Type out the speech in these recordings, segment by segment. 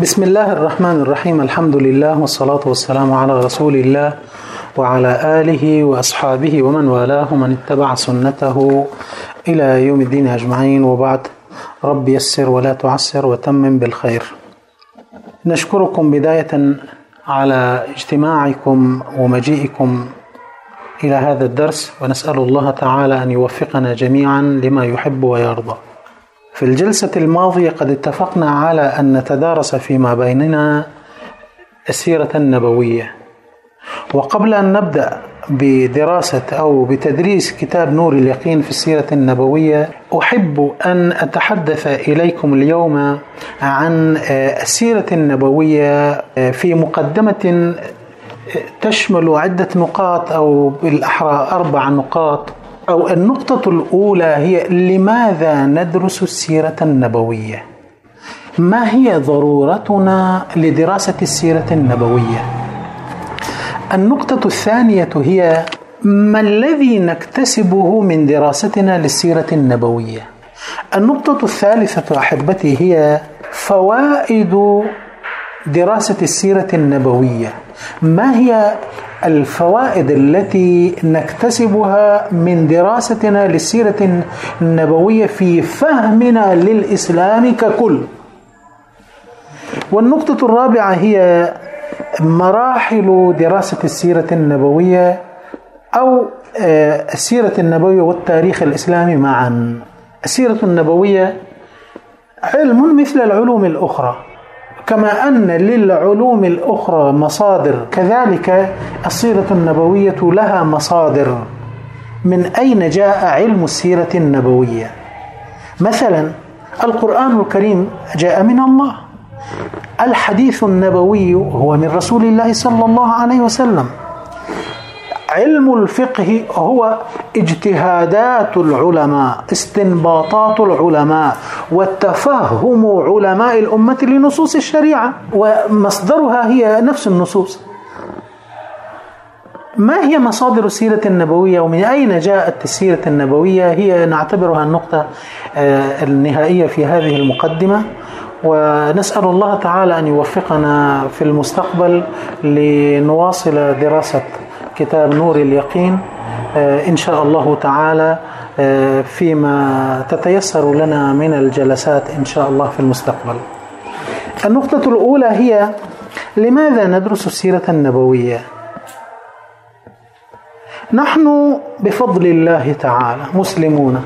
بسم الله الرحمن الرحيم الحمد لله والصلاة والسلام على رسول الله وعلى آله وأصحابه ومن والاه ومن اتبع سنته إلى يوم الدين أجمعين وبعد رب يسر ولا تعسر وتمم بالخير نشكركم بداية على اجتماعكم ومجيئكم إلى هذا الدرس ونسأل الله تعالى أن يوفقنا جميعا لما يحب ويرضى في الجلسة الماضية قد اتفقنا على أن نتدارس فيما بيننا السيرة النبوية وقبل أن نبدأ بدراسة أو بتدريس كتاب نور اليقين في السيرة النبوية أحب أن أتحدث إليكم اليوم عن السيرة النبوية في مقدمة تشمل عدة نقاط أو بالأحرى أربع نقاط. أو النقطة الأولى هي لماذا ندرس السيرة النبوية؟ ما هي ضرورتنا لدراسة السيرة النبوية؟ النقطة الثانية هي ما الذي نكتسبه من دراستنا للسيرة النبوية؟ النقطة الثالثة أحبتي هي فوائد دراسة السيرة النبوية ما هي الفوائد التي نكتسبها من دراستنا للسيرة النبوية في فهمنا للإسلام ككل. والنقطة الرابعة هي مراحل دراسة السيرة النبوية أو السيرة النبوية والتاريخ الإسلامي معا. السيرة النبوية علم مثل العلوم الأخرى. كما أن للعلوم الأخرى مصادر. كذلك السيرة النبوية لها مصادر. من أين جاء علم السيرة النبوية؟ مثلا القرآن الكريم جاء من الله. الحديث النبوي هو من رسول الله صلى الله عليه وسلم. علم الفقه هو اجتهادات العلماء استنباطات العلماء وتفهم علماء الأمة لنصوص الشريعة ومصدرها هي نفس النصوص. ما هي مصادر السيرة النبوية ومن أين جاءت السيرة النبوية؟ هي نعتبرها النقطة النهائية في هذه المقدمة. ونسأل الله تعالى أن يوفقنا في المستقبل لنواصل دراسة كتاب نور اليقين إن شاء الله تعالى فيما تتيسر لنا من الجلسات إن شاء الله في المستقبل. النقطة الأولى هي لماذا ندرس السيرة النبوية؟ نحن بفضل الله تعالى مسلمون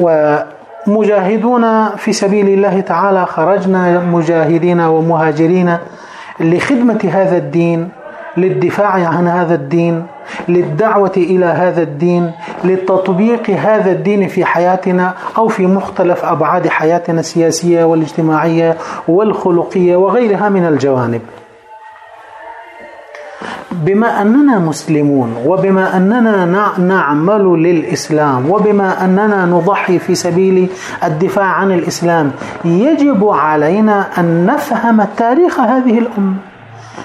ومجاهدون في سبيل الله تعالى خرجنا مجاهدين ومهاجرين لخدمة هذا الدين. للدفاع عن هذا الدين للدعوة إلى هذا الدين لتطبيق هذا الدين في حياتنا أو في مختلف أبعاد حياتنا السياسية والاجتماعية والخلقية وغيرها من الجوانب. بما أننا مسلمون وبما أننا نعمل للإسلام وبما أننا نضحي في سبيل الدفاع عن الإسلام يجب علينا أن نفهم تاريخ هذه الأمة.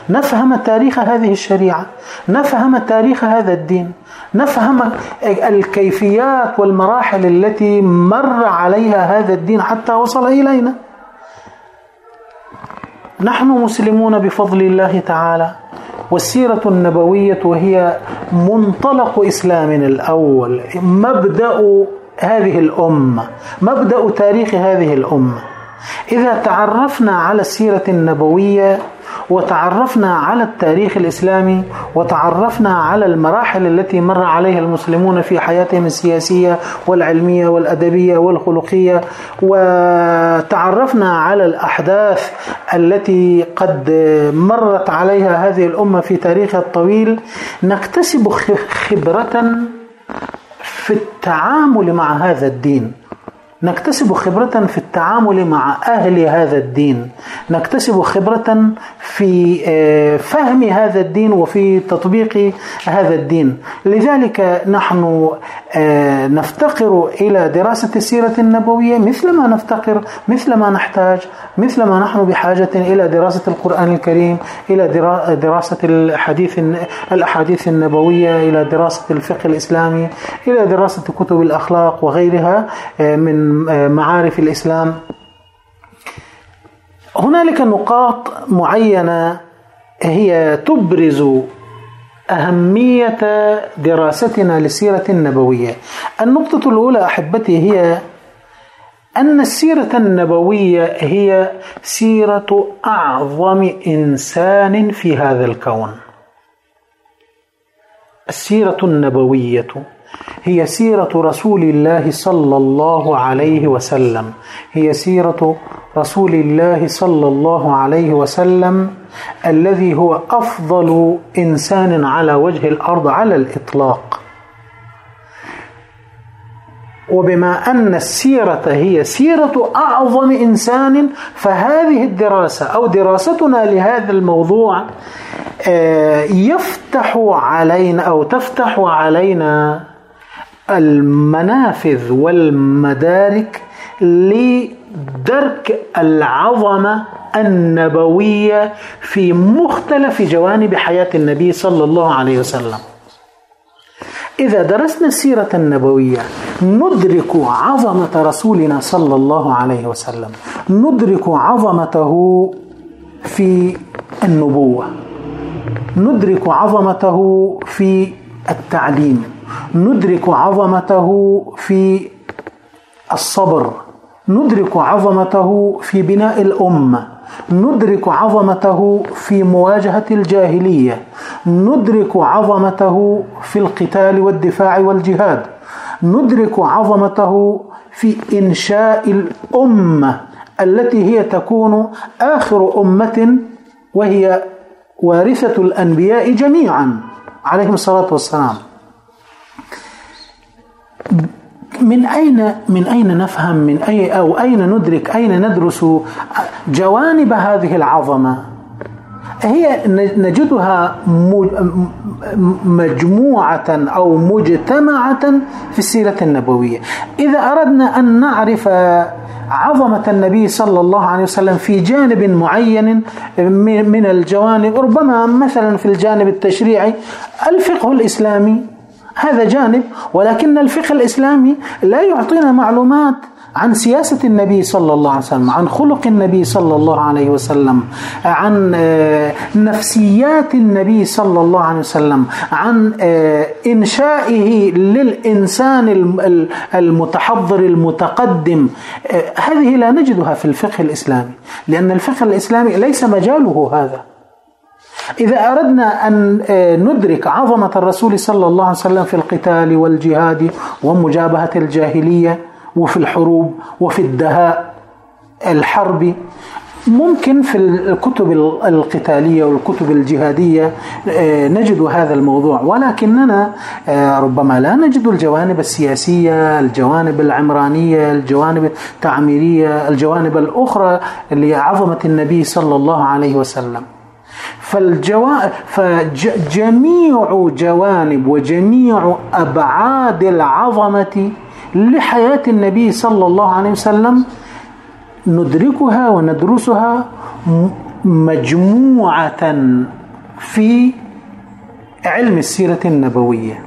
نفهم تاريخ هذه الشريعة نفهم تاريخ هذا الدين نفهم الكيفيات والمراحل التي مر عليها هذا الدين حتى وصل إلينا. نحن مسلمون بفضل الله تعالى والسيرة النبوية وهي منطلق إسلامنا الأول مبدأ هذه الأمة مبدأ تاريخ هذه الأمة. إذا تعرفنا على السيرة النبوية وتعرفنا على التاريخ الإسلامي وتعرفنا على المراحل التي مر عليها المسلمون في حياتهم السياسية والعلمية والأدبية والخلقية وتعرفنا على الأحداث التي قد مرت عليها هذه الأمة في تاريخها الطويل. نكتسب خبرة في التعامل مع هذا الدين. نكتسب خبرة في التعامل مع أهل هذا الدين. نكتسب خبرة في فهم هذا الدين وفي تطبيق هذا الدين. لذلك نحن نفتقر إلى دراسة السيرة النبوية مثل ما نفتقر مثل ما نحتاج مثل ما نحن بحاجة إلى دراسة القرآن الكريم إلى دراسة الحديث الأحاديث النبوية إلى دراسة الفقه الإسلامي إلى دراسة كتب الأخلاق وغيرها من معارف الإسلام. هنالك نقاط معينة هي تبرز أهمية دراستنا للسيرة النبوية. النقطة الأولى أحبتي هي أن السيرة النبوية هي سيرة أعظم إنسان في هذا الكون. السيرة النبوية هي سيرة رسول الله صلى الله عليه وسلم. هي سيرة رسول الله صلى الله عليه وسلم الذي هو أفضل إنسان على وجه الأرض على الإطلاق. وبما أن السيرة هي سيرة أعظم إنسان فهذه الدراسة أو دراستنا لهذا الموضوع آه، يفتح علينا أو تفتح علينا المنافذ والمدارك لدرك العظمة النبوية في مختلف جوانب حياة النبي صلى الله عليه وسلم. إذا درسنا السيرة النبوية ندرك عظمة رسولنا صلى الله عليه وسلم. ندرك عظمته في النبوة. ندرك عظمته في التعليم. ندرك عظمته في الصبر. ندرك عظمته في بناء الأمة ندرك عظمته في مواجهة الجاهلية ندرك عظمته في القتال والدفاع والجهاد ندرك عظمته في إنشاء الأمة التي هي تكون آخر أمة وهي وارثة الأنبياء جميعا. عليهم الصلاة والسلام. من أين من أين نفهم؟ من أي أو أين ندرك؟ أين ندرس جوانب هذه العظمة؟ هي نجدها مجموعة أو مجتمعة في السيرة النبوية. إذا أردنا أن نعرف عظمة النبي صلى الله عليه وسلم في جانب معين من الجوانب ربما مثلا في الجانب التشريعي الفقه الإسلامي. هذا جانب ولكن الفقه الإسلامي لا يعطينا معلومات عن سياسة النبي صلى الله عليه وسلم عن خلق النبي صلى الله عليه وسلم عن آه، نفسيات النبي صلى الله عليه وسلم عن آه، إنشائه للإنسان المتحضر المتقدم آه، هذه لا نجدها في الفقه الإسلامي لأن الفقه الإسلامي ليس مجاله هذا. إذا أردنا أن آه، ندرك عظمة الرسول صلى الله عليه وسلم في القتال والجهاد ومجابهة الجاهلية وفي الحروب وفي الدهاء الحربي ممكن في الكتب القتالية والكتب الجهادية آه، نجد هذا الموضوع. ولكننا آه، ربما لا نجد الجوانب السياسية الجوانب العمرانية الجوانب التعميرية الجوانب الأخرى لعظمة النبي صلى الله عليه وسلم. فالجوا... فجميع جوانب وجميع أبعاد العظمة لحياة النبي صلى الله عليه وسلم ندركها وندرسها مجموعة في علم السيرة النبوية.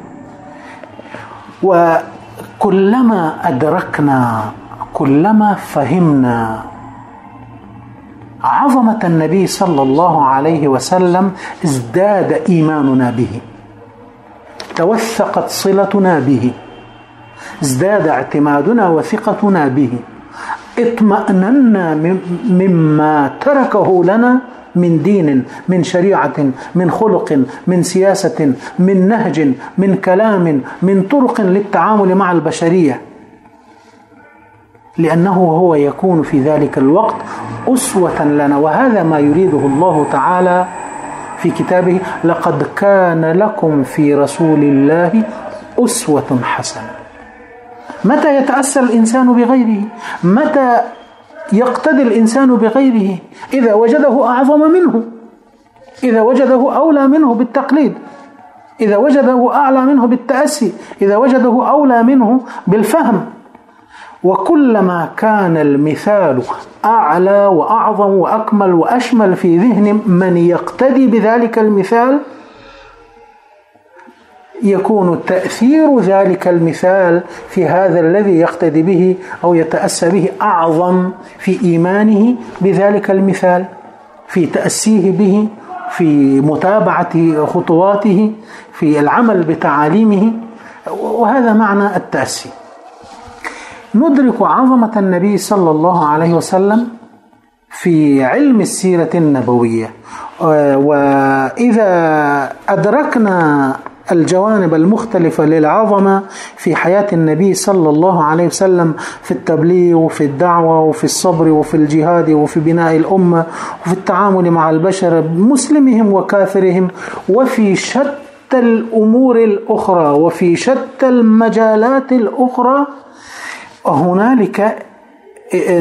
وكلما أدركنا كلما فهمنا عظمة النبي صلى الله عليه وسلم ازداد إيماننا به. توثقت صلتنا به. ازداد اعتمادنا وثقتنا به. اطمأننا مما تركه لنا من دين من شريعة من خلق من سياسة من نهج من كلام من طرق للتعامل مع البشرية. لأنه هو يكون في ذلك الوقت أسوة لنا وهذا ما يريده الله تعالى في كتابه لقد كان لكم في رسول الله أسوة حسنة. متى يتأسى الإنسان بغيره؟ متى يقتدي الإنسان بغيره؟ إذا وجده أعظم منه إذا وجده أولى منه بالتقليد إذا وجده أعلى منه بالتأسي إذا وجده أولى منه بالفهم. وكلما كان المثال أعلى وأعظم وأكمل وأشمل في ذهن من يقتدي بذلك المثال يكون تأثير ذلك المثال في هذا الذي يقتدي به أو يتأسى به أعظم في إيمانه بذلك المثال في تأسيه به في متابعة خطواته في العمل بتعاليمه وهذا معنى التأسي. ندرك عظمة النبي صلى الله عليه وسلم في علم السيرة النبوية. وإذا أدركنا الجوانب المختلفة للعظمة في حياة النبي صلى الله عليه وسلم في التبليغ وفي الدعوة وفي الصبر وفي الجهاد وفي بناء الأمة وفي التعامل مع البشر مسلمهم وكافرهم وفي شتى الأمور الأخرى وفي شتى المجالات الأخرى هنالك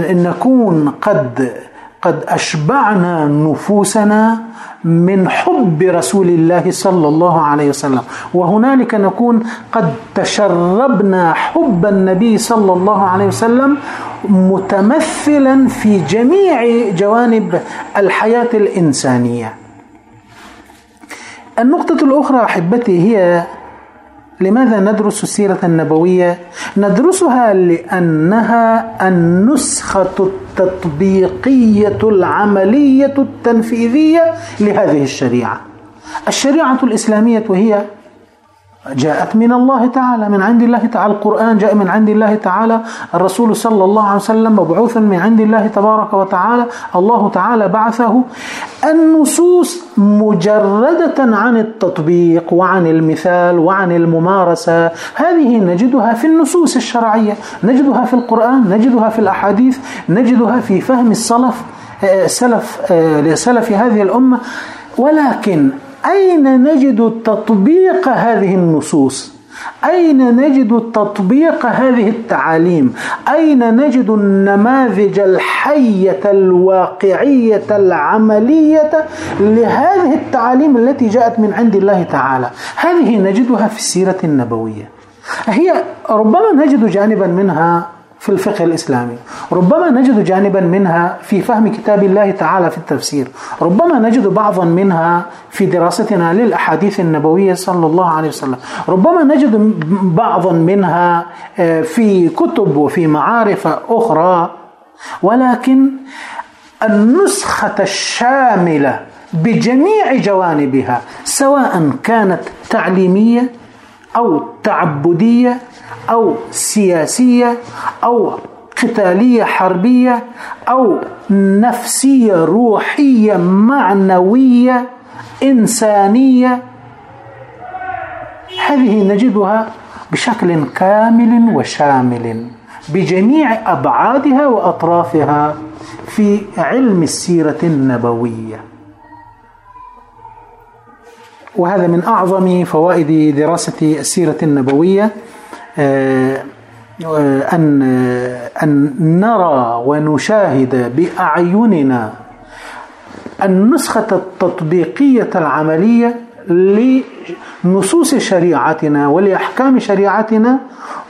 نكون قد قد أشبعنا نفوسنا من حب رسول الله صلى الله عليه وسلم. وهنالك نكون قد تشربنا حب النبي صلى الله عليه وسلم متمثلا في جميع جوانب الحياة الإنسانية. النقطة الأخرى أحبتي هي لماذا ندرس السيرة النبوية؟ ندرسها لأنها النسخة التطبيقية العملية التنفيذية لهذه الشريعة. الشريعة الإسلامية وهي جاءت من الله تعالى من عند الله تعالى. القرآن جاء من عند الله تعالى. الرسول صلى الله عليه وسلم مبعوثا من عند الله تبارك وتعالى. الله تعالى بعثه. النصوص مجردة عن التطبيق وعن المثال وعن الممارسة. هذه نجدها في النصوص الشرعية. نجدها في القرآن نجدها في الأحاديث نجدها في فهم السلف سلف لسلف هذه الأمة. ولكن أين نجد تطبيق هذه النصوص؟ أين نجد تطبيق هذه التعاليم؟ أين نجد النماذج الحية الواقعية العملية لهذه التعاليم التي جاءت من عند الله تعالى؟ هذه نجدها في السيرة النبوية. هي ربما نجد جانبا منها في الفقه الإسلامي. ربما نجد جانبا منها في فهم كتاب الله تعالى في التفسير. ربما نجد بعضا منها في دراستنا للأحاديث النبوية صلى الله عليه وسلم. ربما نجد بعضا منها آه، في كتب وفي معارف أخرى. ولكن النسخة الشاملة بجميع جوانبها سواء كانت تعليمية أو تعبدية أو سياسية أو قتالية حربية أو نفسية روحية معنوية إنسانية. هذه نجدها بشكل كامل وشامل بجميع أبعادها وأطرافها في علم السيرة النبوية. وهذا من أعظم فوائد دراسة السيرة النبوية. أن أن نرى ونشاهد بأعيننا النسخة التطبيقية العملية لنصوص شريعتنا ولأحكام شريعتنا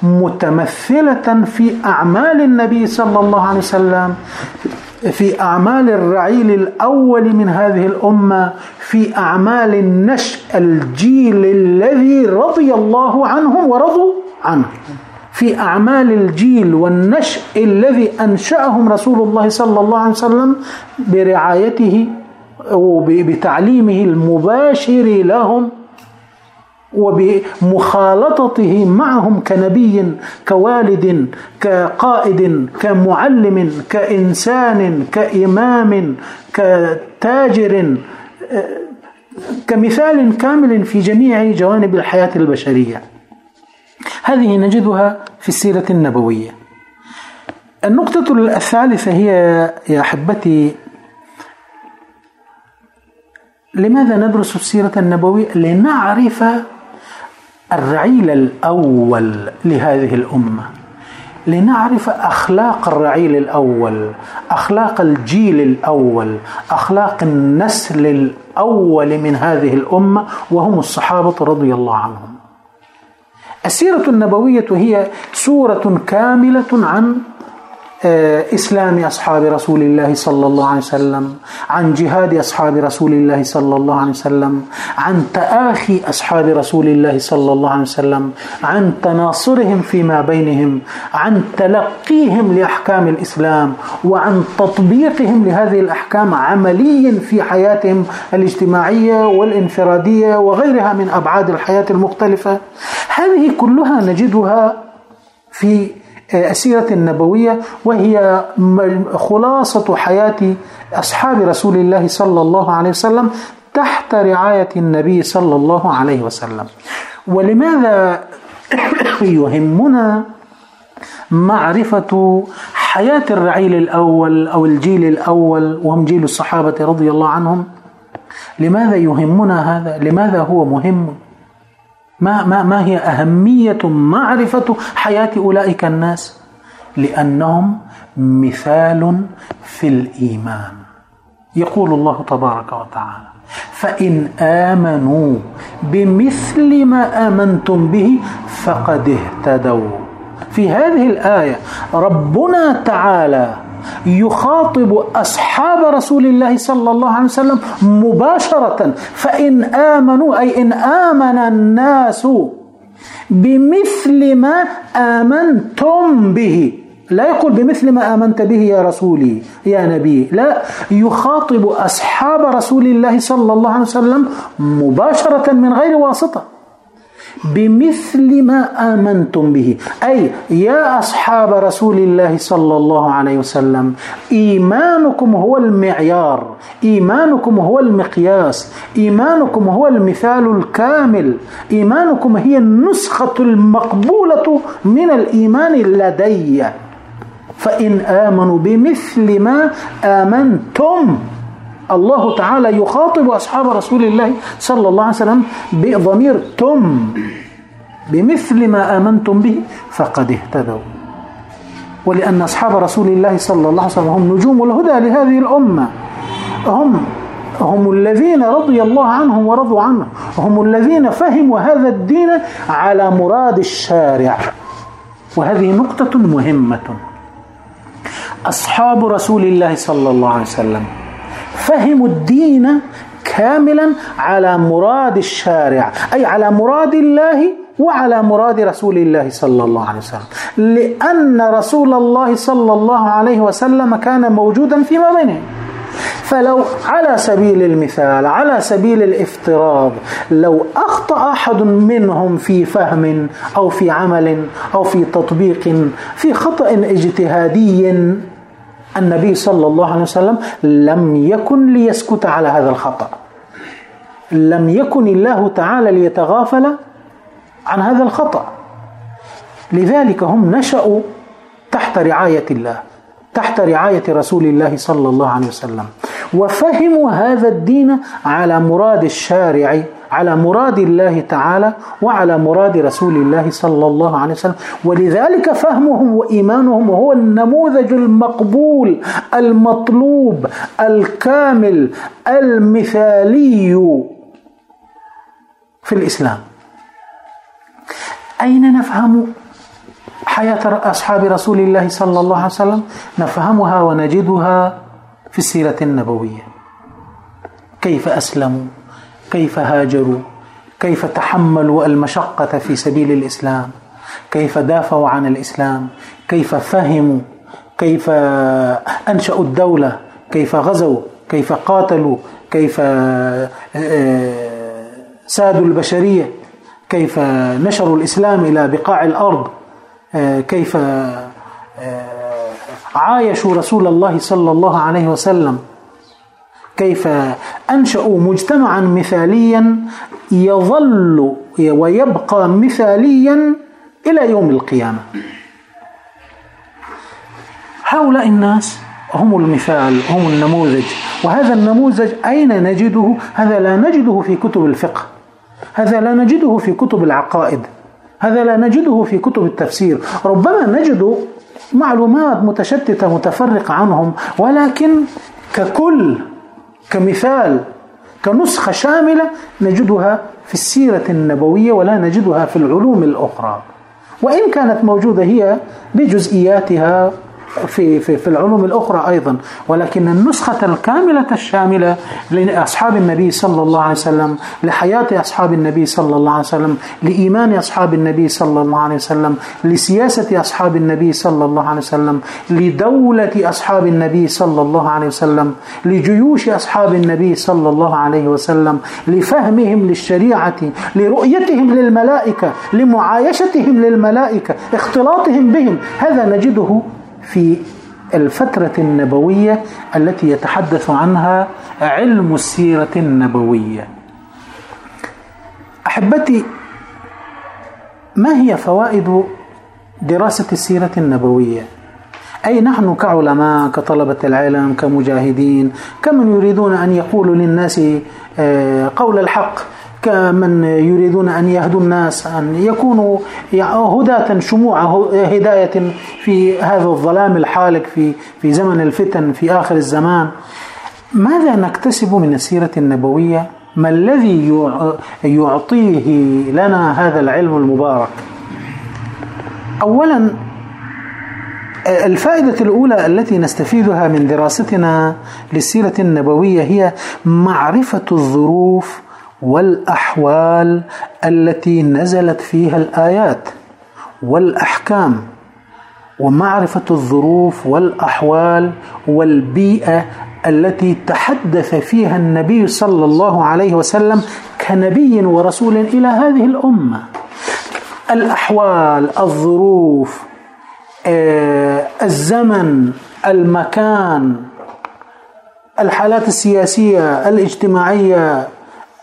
متمثلة في أعمال النبي صلى الله عليه وسلم في أعمال الرعيل الأول من هذه الأمة في أعمال النشء الجيل الذي رضي الله عنهم ورضوا. عنه. في أعمال الجيل والنشء الذي أنشأهم رسول الله صلى الله عليه وسلم برعايته وبتعليمه المباشر لهم وبمخالطته معهم كنبي كوالد كقائد كمعلم كإنسان كإمام كتاجر كمثال كامل في جميع جوانب الحياة البشرية. هذه نجدها في السيرة النبوية. النقطة الثالثة هي يا أحبتي لماذا ندرس السيرة النبوية؟ لنعرف الرعيل الأول لهذه الأمة. لنعرف أخلاق الرعيل الأول أخلاق الجيل الأول أخلاق النسل الأول من هذه الأمة وهم الصحابة رضي الله عنهم. السيرة النبوية هي سورة كاملة عن إسلام أصحاب رسول الله صلى الله عليه وسلم عن جهاد أصحاب رسول الله صلى الله عليه وسلم عن تآخي أصحاب رسول الله صلى الله عليه وسلم عن تناصرهم فيما بينهم عن تلقيهم لأحكام الإسلام وعن تطبيقهم لهذه الأحكام عمليا في حياتهم الاجتماعية والانفرادية وغيرها من أبعاد الحياة المختلفة. هذه كلها نجدها في السيرة النبوية وهي خلاصة حياة أصحاب رسول الله صلى الله عليه وسلم تحت رعاية النبي صلى الله عليه وسلم ولماذا يهمنا معرفة حياة الرعيل الأول أو الجيل الأول وهم جيل الصحابة رضي الله عنهم لماذا يهمنا هذا؟ لماذا هو مهم؟ ما, ما, ما هي أهمية معرفة حياة أولئك الناس؟ لأنهم مثال في الإيمان. يقول الله تبارك وتعالى فإن آمنوا بمثل ما آمنتم به فقد اهتدوا. في هذه الآية ربنا تعالى يخاطب أصحاب رسول الله صلى الله عليه وسلم مباشرة فإن آمنوا أي إن آمن الناس بمثل ما آمنتم به. لا يقول بمثل ما آمنت به يا رسولي يا نبي. لا يخاطب أصحاب رسول الله صلى الله عليه وسلم مباشرة من غير واسطة. بمثل ما آمنتم به. أي يا أصحاب رسول الله صلى الله عليه وسلم إيمانكم هو المعيار إيمانكم هو المقياس إيمانكم هو المثال الكامل إيمانكم هي النسخة المقبولة من الإيمان لدي. فإن آمنوا بمثل ما آمنتم الله تعالى يخاطب أصحاب رسول الله صلى الله عليه وسلم بضمير تم بمثل ما آمنتم به فقد اهتدوا. ولأن أصحاب رسول الله صلى الله عليه وسلم هم نجوم الهدى لهذه الأمة. هم هم الذين رضي الله عنهم ورضوا عنه. هم الذين فهموا هذا الدين على مراد الشارع. وهذه نقطة مهمة. أصحاب رسول الله صلى الله عليه وسلم فهموا الدين كاملا على مراد الشارع أي على مراد الله وعلى مراد رسول الله صلى الله عليه وسلم. لأن رسول الله صلى الله عليه وسلم كان موجودا فيما بينهم فلو على سبيل المثال على سبيل الافتراض لو أخطأ أحد منهم في فهم أو في عمل أو في تطبيق في خطأ اجتهادي النبي صلى الله عليه وسلم لم يكن ليسكت على هذا الخطأ. لم يكن الله تعالى ليتغافل عن هذا الخطأ. لذلك هم نشأوا تحت رعاية الله تحت رعاية رسول الله صلى الله عليه وسلم. وفهموا هذا الدين على مراد الشارع على مراد الله تعالى وعلى مراد رسول الله صلى الله عليه وسلم. ولذلك فهمهم وإيمانهم هو النموذج المقبول المطلوب الكامل المثالي في الإسلام. أين نفهم حياة أصحاب رسول الله صلى الله عليه وسلم؟ نفهمها ونجدها في السيرة النبوية. كيف أسلموا؟ كيف هاجروا؟ كيف تحملوا المشقة في سبيل الإسلام؟ كيف دافعوا عن الإسلام؟ كيف فهموا؟ كيف أنشأوا الدولة؟ كيف غزوا؟ كيف قاتلوا؟ كيف آه، سادوا البشرية؟ كيف نشروا الإسلام إلى بقاع الأرض؟ آه، كيف آه، عايشوا رسول الله صلى الله عليه وسلم؟ كيف أنشأوا مجتمعا مثاليا يظل ويبقى مثاليا إلى يوم القيامة. هؤلاء الناس هم المثال هم النموذج. وهذا النموذج أين نجده؟ هذا لا نجده في كتب الفقه. هذا لا نجده في كتب العقائد. هذا لا نجده في كتب التفسير. ربما نجد معلومات متشتتة متفرقة عنهم ولكن ككل كمثال كنسخة شاملة نجدها في السيرة النبوية ولا نجدها في العلوم الأخرى. وإن كانت موجودة هي بجزئياتها في, في, في العلوم الأخرى أيضا ولكن النسخة الكاملة الشاملة لأصحاب النبي صلى الله عليه وسلم لحياة أصحاب النبي صلى الله عليه وسلم لإيمان أصحاب النبي صلى الله عليه وسلم لسياسة أصحاب النبي صلى الله عليه وسلم لدولة أصحاب النبي صلى الله عليه وسلم لجيوش أصحاب النبي صلى الله عليه وسلم لفهمهم للشريعة لرؤيتهم للملائكة لمعايشتهم للملائكة اختلاطهم بهم. هذا نجده في الفترة النبوية التي يتحدث عنها علم السيرة النبوية أحبتي ما هي فوائد دراسة السيرة النبوية؟ أي نحن كعلماء كطلبة العلم كمجاهدين كمن يريدون أن يقولوا للناس آه، قول الحق كمن يريدون أن يهدوا الناس أن يكونوا هداة شموع هداية في هذا الظلام الحالك في في زمن الفتن في آخر الزمان. ماذا نكتسب من السيرة النبوية؟ ما الذي يعطيه لنا هذا العلم المبارك؟ أولا الفائدة الأولى التي نستفيدها من دراستنا للسيرة النبوية هي معرفة الظروف والأحوال التي نزلت فيها الآيات والأحكام ومعرفة الظروف والأحوال والبيئة التي تحدث فيها النبي صلى الله عليه وسلم كنبي ورسول إلى هذه الأمة. الأحوال الظروف آه، الزمن المكان الحالات السياسية الاجتماعية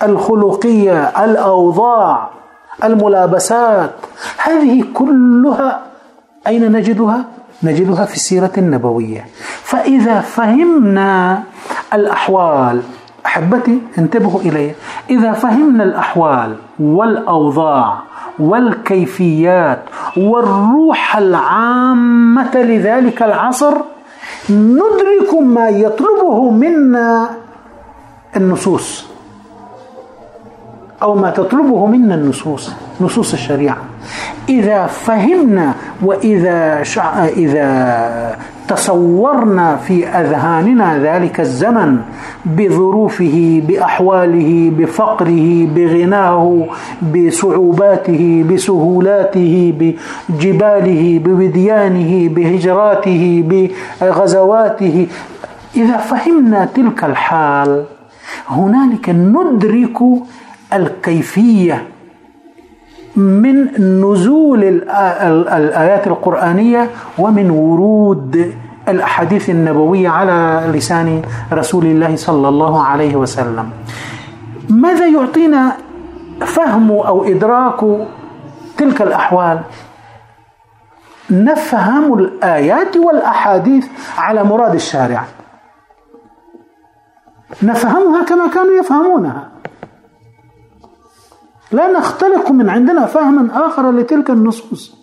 الخلقية الأوضاع الملابسات هذه كلها أين نجدها؟ نجدها في السيرة النبوية فإذا فهمنا الأحوال أحبتي انتبهوا إلي إذا فهمنا الأحوال والأوضاع والكيفيات والروح العامة لذلك العصر ندرك ما يطلبه منا النصوص أو ما تطلبه منا النصوص نصوص الشريعة. إذا فهمنا وإذا شع... إذا تصورنا في أذهاننا ذلك الزمن بظروفه بأحواله بفقره بغناه بصعوباته بسهولاته بجباله بوديانه بهجراته بغزواته إذا فهمنا تلك الحال هنالك ندرك الكيفية من نزول الآيات القرآنية ومن ورود الأحاديث النبوية على لسان رسول الله صلى الله عليه وسلم. ماذا يعطينا فهم أو إدراك تلك الأحوال؟ نفهم الآيات والأحاديث على مراد الشارع. نفهمها كما كانوا يفهمونها. لا نختلق من عندنا فهما آخر لتلك النصوص.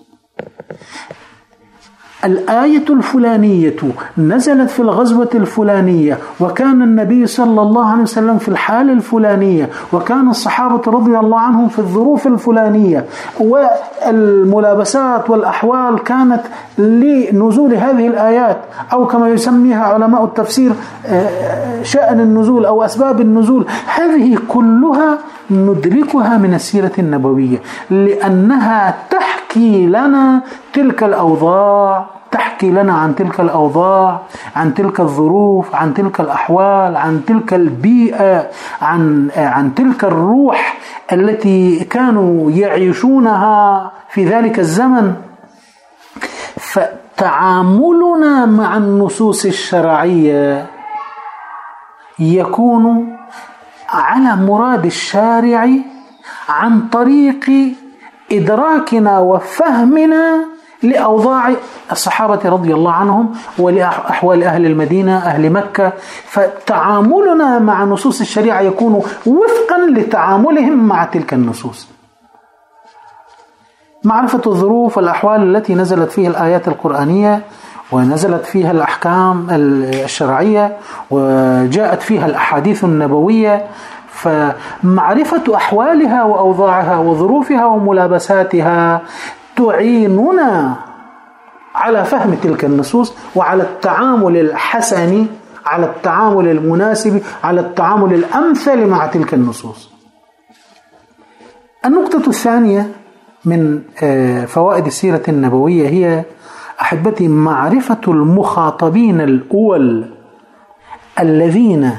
الآية الفلانية نزلت في الغزوة الفلانية وكان النبي صلى الله عليه وسلم في الحال الفلانية وكان الصحابة رضي الله عنهم في الظروف الفلانية. والملابسات والأحوال كانت لنزول هذه الآيات أو كما يسميها علماء التفسير آه، شأن النزول أو أسباب النزول. هذه كلها ندركها من السيرة النبوية لأنها تحكي لنا تلك الأوضاع تحكي لنا عن تلك الأوضاع عن تلك الظروف عن تلك الأحوال عن تلك البيئة عن, عن تلك الروح التي كانوا يعيشونها في ذلك الزمن. فتعاملنا مع النصوص الشرعية يكون على مراد الشارع عن طريق إدراكنا وفهمنا لأوضاع الصحابة رضي الله عنهم ولأحوال أهل المدينة أهل مكة. فتعاملنا مع نصوص الشريعة يكون وفقا لتعاملهم مع تلك النصوص. معرفة الظروف والأحوال التي نزلت فيها الآيات القرآنية ونزلت فيها الأحكام الشرعية وجاءت فيها الأحاديث النبوية فمعرفة أحوالها وأوضاعها وظروفها وملابساتها تعيننا على فهم تلك النصوص وعلى التعامل الحسن على التعامل المناسب على التعامل الأمثل مع تلك النصوص. النقطة الثانية من آه، فوائد السيرة النبوية هي أحبتي معرفة المخاطبين الأول الذين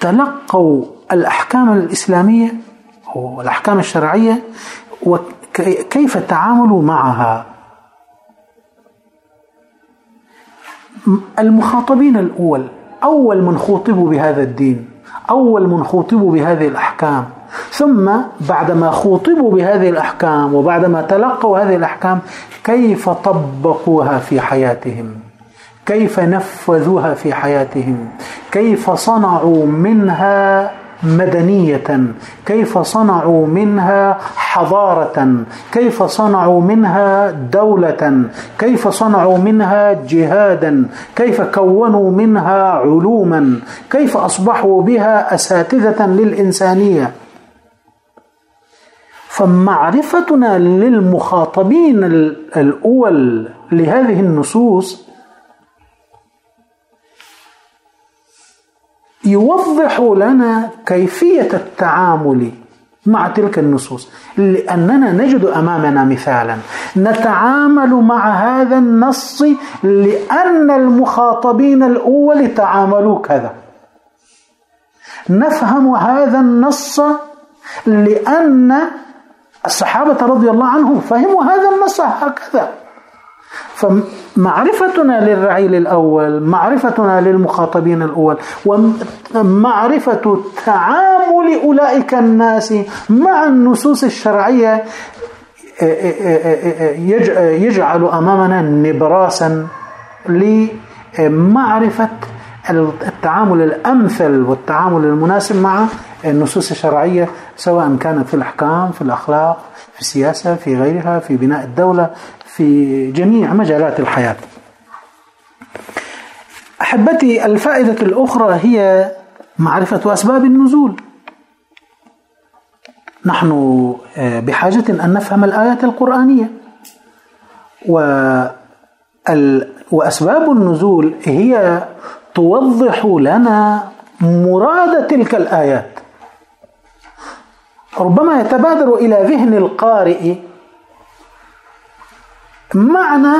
تلقوا الأحكام الإسلامية والأحكام الشرعية وكيف تعاملوا معها. المخاطبين الأول أول من خوطبوا بهذا الدين أول من خوطبوا بهذه الأحكام. ثم بعدما خوطبوا بهذه الأحكام وبعدما تلقوا هذه الأحكام كيف طبقوها في حياتهم؟ كيف نفذوها في حياتهم؟ كيف صنعوا منها مدنية؟ كيف صنعوا منها حضارة؟ كيف صنعوا منها دولة؟ كيف صنعوا منها جهادا؟ كيف كونوا منها علوما؟ كيف أصبحوا بها أساتذة للإنسانية؟ فمعرفتنا للمخاطبين الأول لهذه النصوص يوضح لنا كيفية التعامل مع تلك النصوص لأننا نجد أمامنا مثالا. نتعامل مع هذا النص لأن المخاطبين الأول تعاملوا كذا. نفهم هذا النص لأن الصحابة رضي الله عنهم فهموا هذا النص هكذا. فمعرفتنا للرعيل الأول معرفتنا للمخاطبين الأول ومعرفة تعامل أولئك الناس مع النصوص الشرعية يجعل أمامنا نبراسا لمعرفة التعامل الأمثل والتعامل المناسب مع النصوص الشرعية سواء كانت في الأحكام في الأخلاق في السياسة في غيرها في بناء الدولة في جميع مجالات الحياة. أحبتي الفائدة الأخرى هي معرفة أسباب النزول. نحن آه، بحاجة أن نفهم الآيات القرآنية. وأسباب النزول هي توضح لنا مراد تلك الآيات. ربما يتبادر إلى ذهن القارئ معنى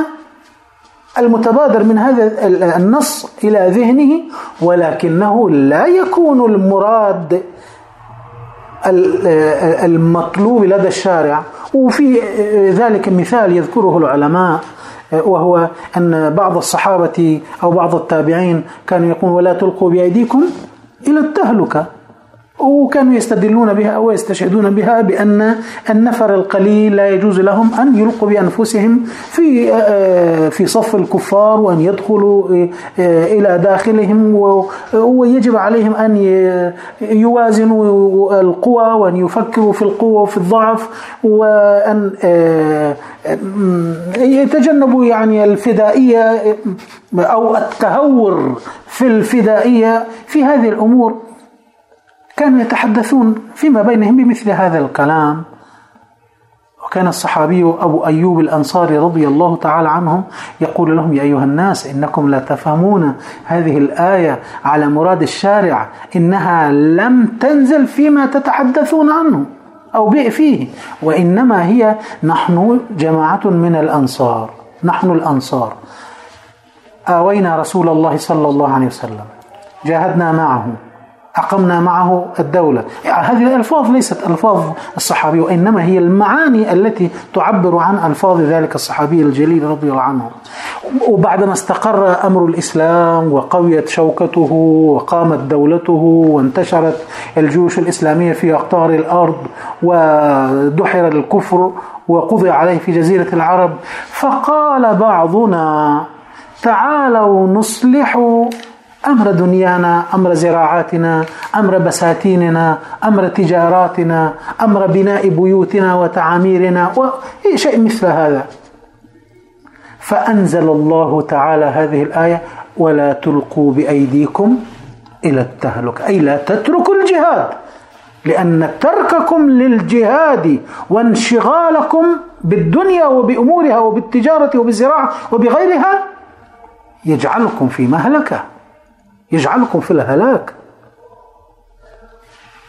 المتبادر من هذا النص إلى ذهنه ولكنه لا يكون المراد المطلوب لدى الشارع. وفي ذلك مثال يذكره العلماء. وهو أن بعض الصحابة أو بعض التابعين كانوا يقولون ولا تلقوا بأيديكم إلى التهلكة. وكانوا يستدلون بها ويستشهدون بها بأن النفر القليل لا يجوز لهم أن يلقوا بأنفسهم في في صف الكفار وأن يدخلوا إلى داخلهم ويجب عليهم أن يوازنوا القوى وأن يفكروا في القوة وفي الضعف وأن يتجنبوا يعني الفدائية أو التهور في الفدائية في هذه الأمور. كانوا يتحدثون فيما بينهم بمثل هذا الكلام. وكان الصحابي أبو أيوب الأنصاري رضي الله تعالى عنهم يقول لهم يا أيها الناس إنكم لا تفهمون هذه الآية على مراد الشارع إنها لم تنزل فيما تتحدثون عنه. أو فيه. وإنما هي نحن جماعة من الأنصار. نحن الأنصار. آوينا رسول الله صلى الله عليه وسلم. جاهدنا معه. أقمنا معه الدولة. هذه الألفاظ ليست ألفاظ الصحابي وإنما هي المعاني التي تعبر عن ألفاظ ذلك الصحابي الجليل رضي الله عنه. وبعدما استقر أمر الإسلام وقويت شوكته وقامت دولته وانتشرت الجيوش الإسلامية في أقطار الأرض ودحر الكفر وقضي عليه في جزيرة العرب فقال بعضنا تعالوا نصلح أمر دنيانا أمر زراعاتنا أمر بساتيننا أمر تجاراتنا أمر بناء بيوتنا وتعاميرنا وشيء مثل هذا. فأنزل الله تعالى هذه الآية ولا تلقوا بأيديكم إلى التهلك. أي لا تتركوا الجهاد لأن ترككم للجهاد وانشغالكم بالدنيا وبأمورها وبالتجارة وبالزراعة وبغيرها يجعلكم في مهلكة يجعلكم في الهلاك.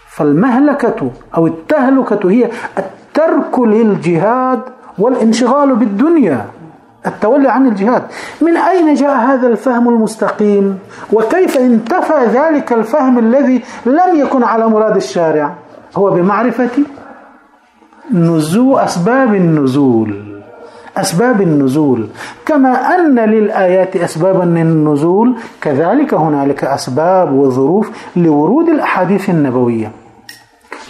فالمهلكة أو التهلكة هي الترك للجهاد والانشغال بالدنيا. التولي عن الجهاد. من أين جاء هذا الفهم المستقيم؟ وكيف انتفى ذلك الفهم الذي لم يكن على مراد الشارع؟ هو بمعرفة نزول أسباب النزول. أسباب النزول. كما أن للآيات أسبابا للنزول كذلك هنالك أسباب وظروف لورود الأحاديث النبوية.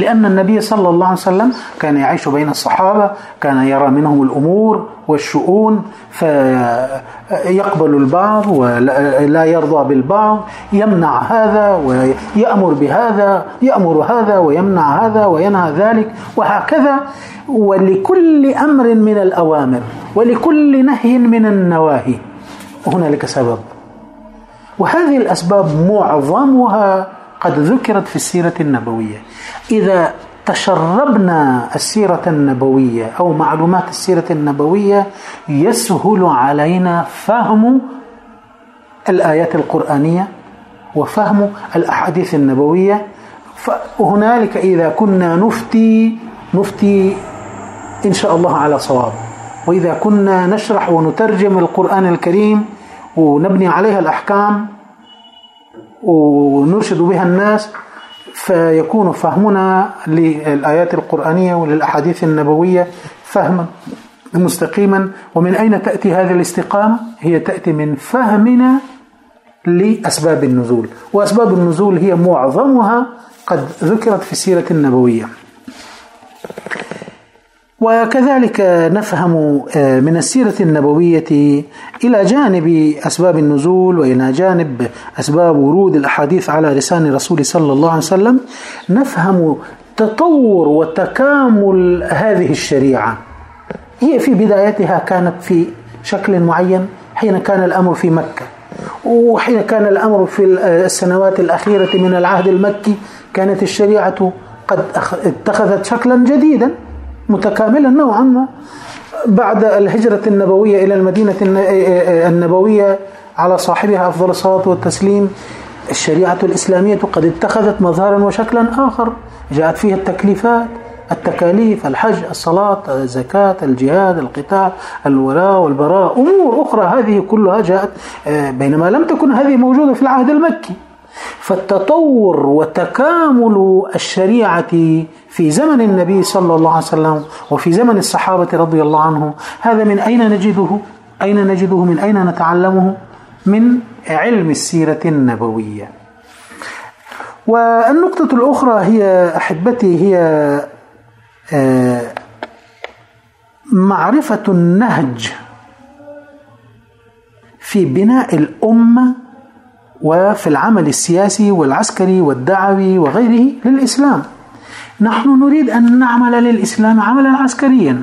لأن النبي صلى الله عليه وسلم كان يعيش بين الصحابة كان يرى منهم الأمور والشؤون فيقبل البعض ولا يرضى بالبعض يمنع هذا ويأمر بهذا يأمر هذا ويمنع هذا وينهى ذلك وهكذا. ولكل أمر من الأوامر ولكل نهي من النواهي. هنالك سبب. وهذه الأسباب معظمها قد ذكرت في السيرة النبوية. إذا تشربنا السيرة النبوية أو معلومات السيرة النبوية يسهل علينا فهم الآيات القرآنية وفهم الأحاديث النبوية. فهنالك إذا كنا نفتي نفتي إن شاء الله على صواب. وإذا كنا نشرح ونترجم القرآن الكريم ونبني عليها الأحكام ونرشد بها الناس فيكون فهمنا للآيات القرآنية وللأحاديث النبوية فهما مستقيما. ومن أين تأتي هذه الاستقامة؟ هي تأتي من فهمنا لأسباب النزول. وأسباب النزول هي معظمها قد ذكرت في السيرة النبوية. وكذلك نفهم آه، من السيرة النبوية إلى جانب أسباب النزول وإلى جانب أسباب ورود الأحاديث على لسان رسول صلى الله عليه وسلم نفهم تطور وتكامل هذه الشريعة. هي في بدايتها كانت في شكل معين حين كان الأمر في مكة وحين كان الأمر في السنوات الأخيرة من العهد المكي كانت الشريعة قد اتخذت شكلا جديدا. متكاملا نوعا ما بعد الهجرة النبوية إلى المدينة النبوية على صاحبها أفضل الصلاة والتسليم. الشريعة الإسلامية قد اتخذت مظهرا وشكلا آخر. جاءت فيها التكليفات التكاليف الحج الصلاة الزكاة الجهاد القتال الولاء والبراء. أمور أخرى هذه كلها جاءت آه، بينما لم تكن هذه موجودة في العهد المكي. فالتطور وتكامل الشريعة في زمن النبي صلى الله عليه وسلم وفي زمن الصحابة رضي الله عنهم هذا من أين نجده؟ أين نجده؟ من أين نتعلمه؟ من علم السيرة النبوية. والنقطة الأخرى هي أحبتي هي آه، معرفة النهج في بناء الأمة وفي العمل السياسي والعسكري والدعوي وغيره للإسلام. نحن نريد أن نعمل للإسلام عملا عسكريا.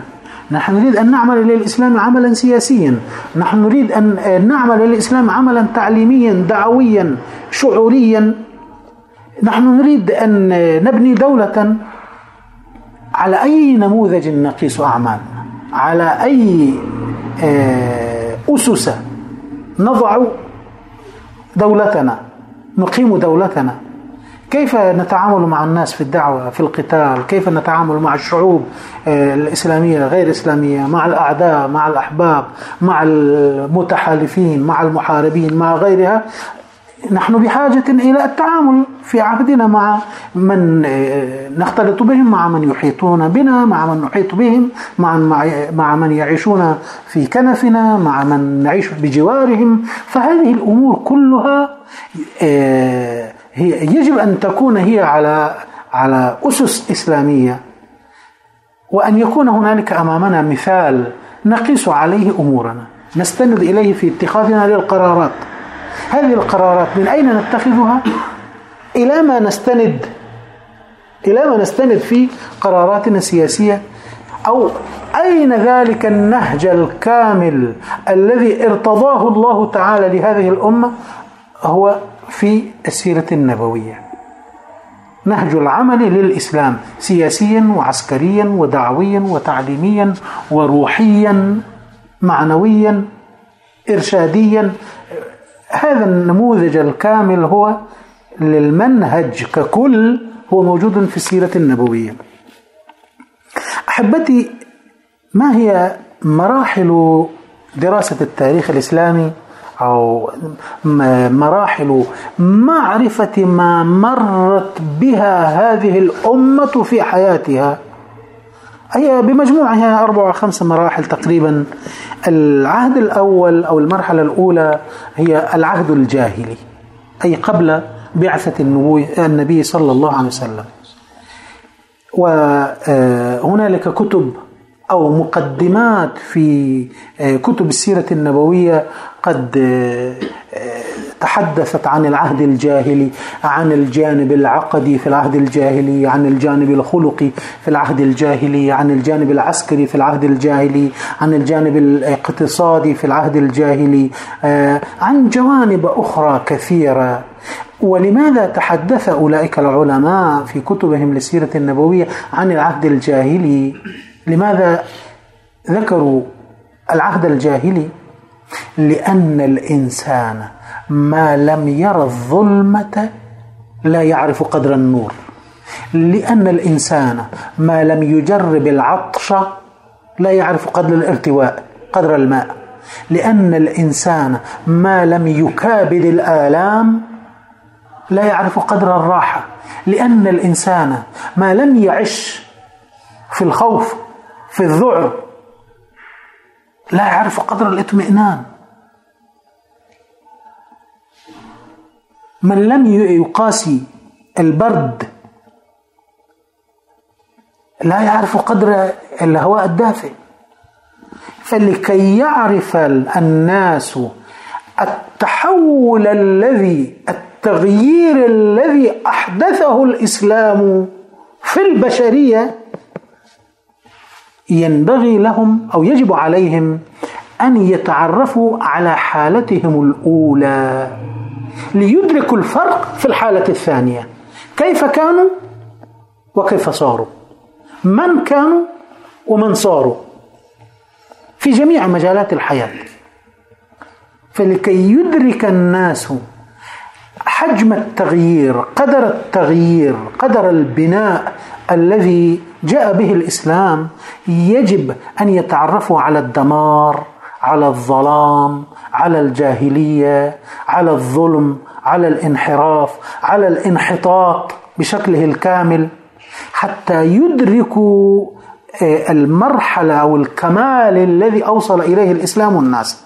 نحن نريد أن نعمل للإسلام عملا سياسيا. نحن نريد أن نعمل للإسلام عملا تعليميا دعويا شعوريا. نحن نريد أن نبني دولة على أي نموذج نقيس أعمالنا على أي آه، أسس نضع دولتنا نقيم دولتنا. كيف نتعامل مع الناس في الدعوة في القتال؟ كيف نتعامل مع الشعوب آه، الإسلامية غير الإسلامية مع الأعداء مع الأحباب مع المتحالفين مع المحاربين مع غيرها؟ نحن بحاجة إلى التعامل في عهدنا مع من آه، نختلط بهم مع من يحيطون بنا مع من نحيط بهم مع مع من يعيشون في كنفنا مع من نعيش بجوارهم. فهذه الأمور كلها آه، هي يجب أن تكون هي على على أسس إسلامية. وأن يكون هنالك أمامنا مثال نقيس عليه أمورنا. نستند إليه في اتخاذنا للقرارات. هذه القرارات من أين نتخذها؟ إلى ما نستند إلى ما نستند في قراراتنا السياسية؟ أو أين ذلك النهج الكامل الذي ارتضاه الله تعالى لهذه الأمة؟ هو في السيرة النبوية. نهج العمل للإسلام سياسيا وعسكريا ودعويا وتعليميا وروحيا معنويا إرشاديا. هذا النموذج الكامل هو للمنهج ككل هو موجود في السيرة النبوية. أحبتي ما هي مراحل دراسة التاريخ الإسلامي أو مراحل معرفة ما مرت بها هذه الأمة في حياتها؟ هي بمجموعها أربع أو خمس مراحل تقريبا. العهد الأول أو المرحلة الأولى هي العهد الجاهلي أي قبل بعثة النبي صلى الله عليه وسلم. وهنالك كتب أو مقدمات في كتب السيرة النبوية قد تحدثت عن العهد الجاهلي عن الجانب العقدي في العهد الجاهلي عن الجانب الخلقي في العهد الجاهلي عن الجانب العسكري في العهد الجاهلي عن الجانب الاقتصادي في العهد الجاهلي عن جوانب أخرى كثيرة. ولماذا تحدث أولئك العلماء في كتبهم للسيرة النبوية عن العهد الجاهلي؟ لماذا ذكروا العهد الجاهلي؟ لأن الإنسان ما لم يرى الظلمة لا يعرف قدر النور. لأن الإنسان ما لم يجرب العطش لا يعرف قدر الارتواء قدر الماء. لأن الإنسان ما لم يكابد الآلام لا يعرف قدر الراحة. لأن الإنسان ما لم يعش في الخوف في الذعر لا يعرف قدر الاطمئنان. من لم يقاسي البرد لا يعرف قدر الهواء الدافئ. فلكي يعرف الناس التحول الذي التغيير الذي أحدثه الإسلام في البشرية ينبغي لهم أو يجب عليهم أن يتعرفوا على حالتهم الأولى. ليدركوا الفرق في الحالة الثانية. كيف كانوا؟ وكيف صاروا؟ من كانوا ومن صاروا؟ في جميع مجالات الحياة. فلكي يدرك الناس حجم التغيير قدر التغيير قدر البناء الذي جاء به الإسلام يجب أن يتعرفوا على الدمار على الظلام على الجاهلية على الظلم على الانحراف على الانحطاط بشكله الكامل حتى يدركوا آه، المرحلة أو الكمال الذي أوصل إليه الإسلام الناس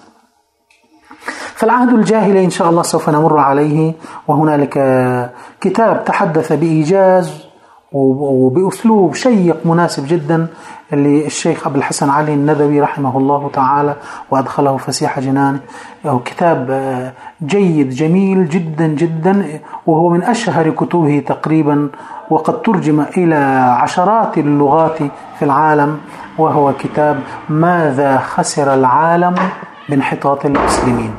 فالعهد الجاهلي إن شاء الله سوف نمر عليه وهنالك كتاب تحدث بإيجاز وبأسلوب شيق مناسب جدا للشيخ أبو الحسن علي الندوي رحمه الله تعالى وأدخله فسيح جنانه كتاب جيد جميل جدا جدا وهو من أشهر كتبه تقريبا وقد ترجم إلى عشرات اللغات في العالم وهو كتاب ماذا خسر العالم بانحطاط المسلمين.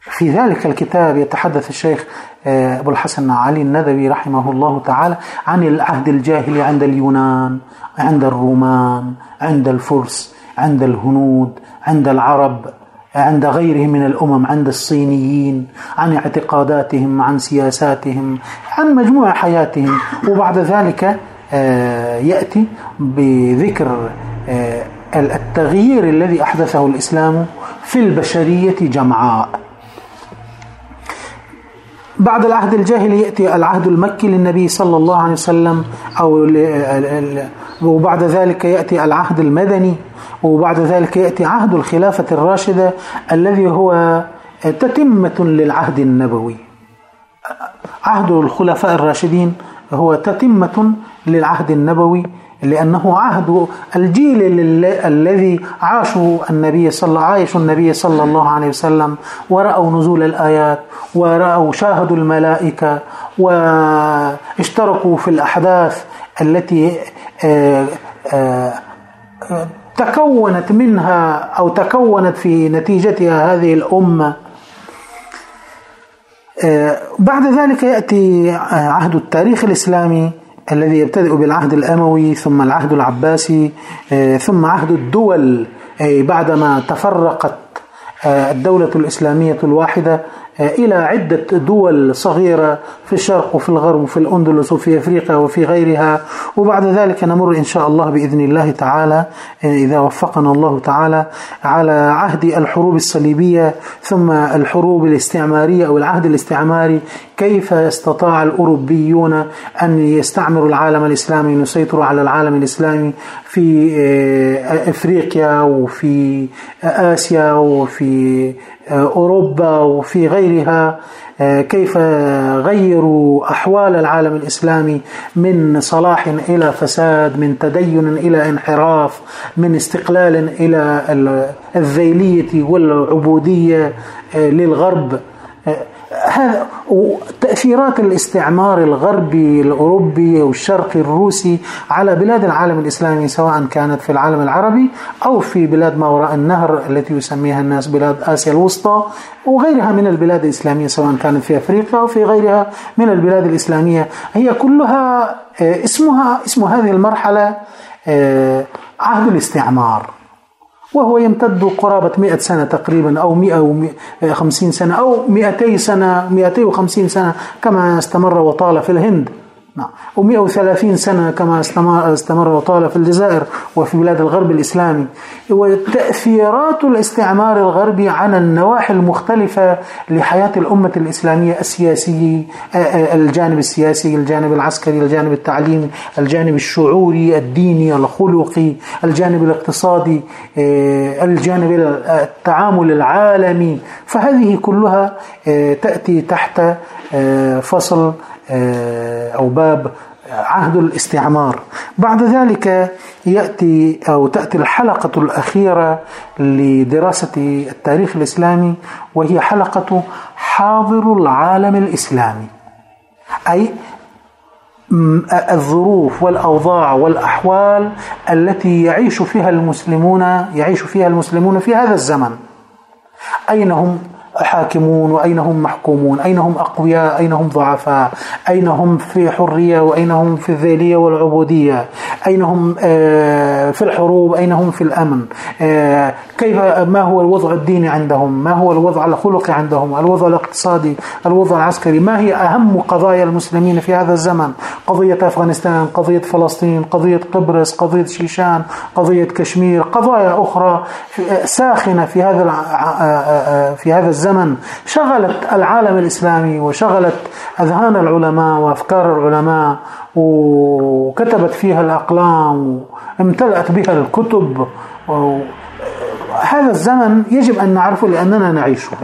في ذلك الكتاب يتحدث الشيخ آه، أبو الحسن علي النذوي رحمه الله تعالى عن العهد الجاهلي عند اليونان عند الرومان عند الفرس عند الهنود عند العرب عند غيرهم من الأمم عند الصينيين عن اعتقاداتهم عن سياساتهم عن مجموع حياتهم. وبعد ذلك آه، يأتي بذكر آه، التغيير الذي أحدثه الإسلام في البشرية جمعاء. بعد العهد الجاهلي يأتي العهد المكي للنبي صلى الله عليه وسلم أو وبعد ذلك يأتي العهد المدني وبعد ذلك يأتي عهد الخلافة الراشدة الذي هو تتمة للعهد النبوي. عهد الخلفاء الراشدين هو تتمة للعهد النبوي. لأنه عهد الجيل الذي عاشوا النبي صلى عايشوا النبي صلى الله عليه وسلم ورأوا نزول الآيات ورأوا شاهدوا الملائكة واشتركوا في الأحداث التي آه، آه، تكونت منها أو تكونت في نتيجتها هذه الأمة. بعد ذلك يأتي عهد التاريخ الإسلامي. الذي يبتدئ بالعهد الأموي ثم العهد العباسي ثم عهد الدول بعدما تفرقت الدولة الإسلامية الواحدة إلى عدة دول صغيرة في الشرق وفي الغرب وفي الأندلس وفي أفريقيا وفي غيرها. وبعد ذلك نمر إن شاء الله بإذن الله تعالى إذا وفقنا الله تعالى على عهد الحروب الصليبية ثم الحروب الاستعمارية أو العهد الاستعماري. كيف استطاع الأوروبيون أن يستعمروا العالم الإسلامي يسيطروا على العالم الإسلامي في آه، أفريقيا وفي آسيا وفي أوروبا وفي غيرها آه، كيف غيروا أحوال العالم الإسلامي من صلاح إلى فساد من تدين إلى انحراف من استقلال إلى الذيلية والعبودية للغرب. هذا تأثيرات الاستعمار الغربي الأوروبي والشرقي الروسي على بلاد العالم الإسلامي سواء كانت في العالم العربي أو في بلاد ما وراء النهر التي يسميها الناس بلاد آسيا الوسطى وغيرها من البلاد الإسلامية سواء كانت في أفريقيا أو في غيرها من البلاد الإسلامية. هي كلها آه، اسمها اسم هذه المرحلة آه، عهد الاستعمار. وهو يمتد قرابة 100 سنة تقريبا أو 150 سنة أو 200 سنة 250 سنة كما استمر وطال في الهند. نعم. و130 سنة كما استمر وطال في الجزائر وفي بلاد الغرب الإسلامي. وتأثيرات الاستعمار الغربي على النواحي المختلفة لحياة الأمة الإسلامية السياسية الجانب السياسي الجانب العسكري الجانب التعليمي الجانب الشعوري الديني الخلقي الجانب الاقتصادي الجانب التعامل العالمي. فهذه كلها تأتي تحت فصل آه، أو باب عهد الاستعمار. بعد ذلك يأتي أو تأتي الحلقة الأخيرة لدراسة التاريخ الإسلامي وهي حلقة حاضر العالم الإسلامي. أي الظروف والأوضاع والأحوال التي يعيش فيها المسلمون يعيش فيها المسلمون في هذا الزمن. أين هم؟ حاكمون وأين هم محكومون؟ أين هم أقوياء؟ أين هم ضعفاء؟ أين هم في حرية؟ وأين هم في الذيلية والعبودية؟ أين هم آه، في الحروب؟ أين هم في الأمن؟ آه، كيف ما هو الوضع الديني عندهم؟ ما هو الوضع الخلقي عندهم؟ الوضع الاقتصادي؟ الوضع العسكري؟ ما هي أهم قضايا المسلمين في هذا الزمن؟ قضية أفغانستان قضية فلسطين قضية قبرص قضية شيشان قضية كشمير قضايا أخرى ساخنة في هذا آه، في هذا الزمن. الزمن شغلت العالم الإسلامي وشغلت أذهان العلماء وأفكار العلماء وكتبت فيها الأقلام وامتلأت بها الكتب. هذا الزمن يجب أن نعرفه لأننا نعيشه.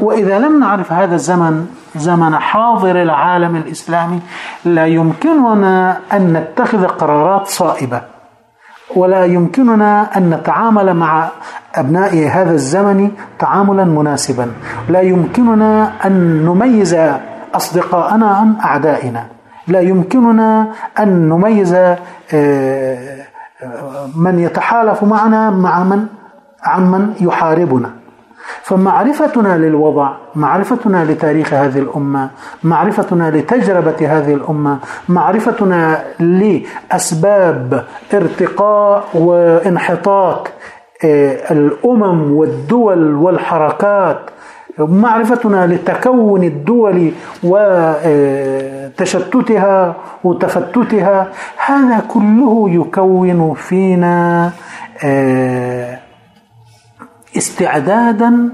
وإذا لم نعرف هذا الزمن زمن حاضر العالم الإسلامي لا يمكننا أن نتخذ قرارات صائبة. ولا يمكننا أن نتعامل مع أبناء هذا الزمن تعاملا مناسبا. لا يمكننا أن نميز أصدقاءنا عن أعدائنا. لا يمكننا أن نميز آه، من يتحالف معنا مع من عن من يحاربنا. فمعرفتنا للوضع معرفتنا لتاريخ هذه الأمة معرفتنا لتجربة هذه الأمة معرفتنا لأسباب ارتقاء وانحطاط آه، الأمم والدول والحركات معرفتنا لتكون الدول وتشتتها وتفتتها هذا كله يكون فينا آه، استعدادا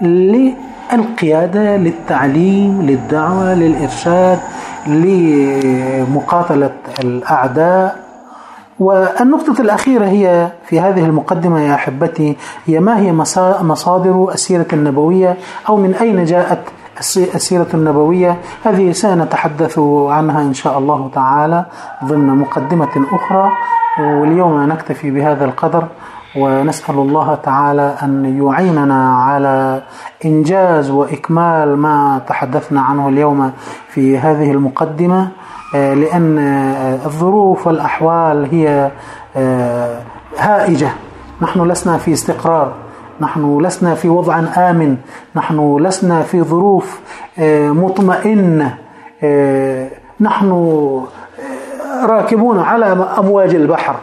للقيادة للتعليم للدعوة للإرشاد لمقاتلة الأعداء. والنقطة الأخيرة هي في هذه المقدمة يا أحبتي هي ما هي مصادر السيرة النبوية؟ أو من أين جاءت السيرة النبوية؟ هذه سنتحدث عنها إن شاء الله تعالى ضمن مقدمة أخرى. واليوم نكتفي بهذا القدر. ونسأل الله تعالى أن يعيننا على إنجاز وإكمال ما تحدثنا عنه اليوم في هذه المقدمة آه، لأن آه، الظروف والأحوال هي آه، هائجة. نحن لسنا في استقرار نحن لسنا في وضع آمن نحن لسنا في ظروف مطمئنة نحن راكبون على أمواج البحر.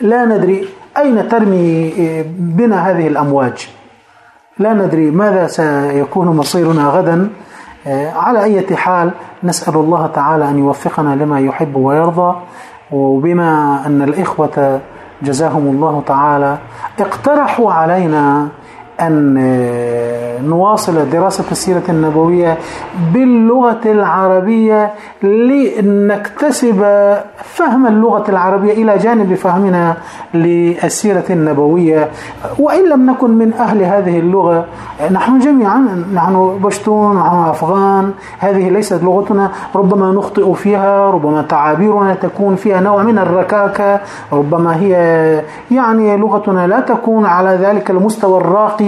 لا ندري أين ترمي بنا هذه الأمواج؟ لا ندري ماذا سيكون مصيرنا غدا. على أي حال نسأل الله تعالى أن يوفقنا لما يحب ويرضى وبما أن الإخوة جزاهم الله تعالى اقترحوا علينا أن نواصل دراسة السيرة النبوية باللغة العربية لنكتسب فهم اللغة العربية إلى جانب فهمنا للسيرة النبوية. وإن لم نكن من أهل هذه اللغة نحن جميعا نحن بشتون نحن أفغان هذه ليست لغتنا. ربما نخطئ فيها ربما تعابيرنا تكون فيها نوع من الركاكة ربما هي يعني لغتنا لا تكون على ذلك المستوى الراقي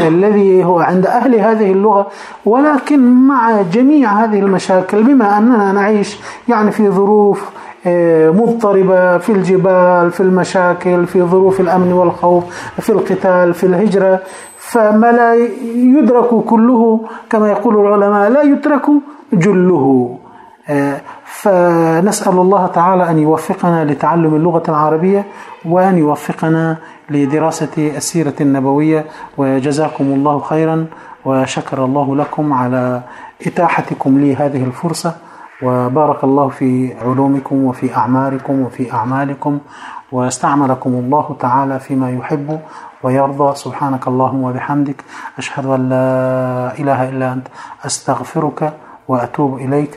الذي هو عند أهل هذه اللغة ولكن مع جميع هذه المشاكل بما أننا نعيش يعني في ظروف آه، مضطربة في الجبال في المشاكل في ظروف الأمن والخوف في القتال في الهجرة فما لا يدرك كله كما يقول العلماء لا يترك جله. فنسأل الله تعالى أن يوفقنا لتعلم اللغة العربية وأن يوفقنا لدراسة السيرة النبوية وجزاكم الله خيرا وشكر الله لكم على إتاحتكم لي هذه الفرصة وبارك الله في علومكم وفي أعماركم وفي أعمالكم واستعملكم الله تعالى فيما يحب ويرضى. سبحانك اللهم وبحمدك أشهد أن لا إله إلا أنت أستغفرك وأتوب إليك.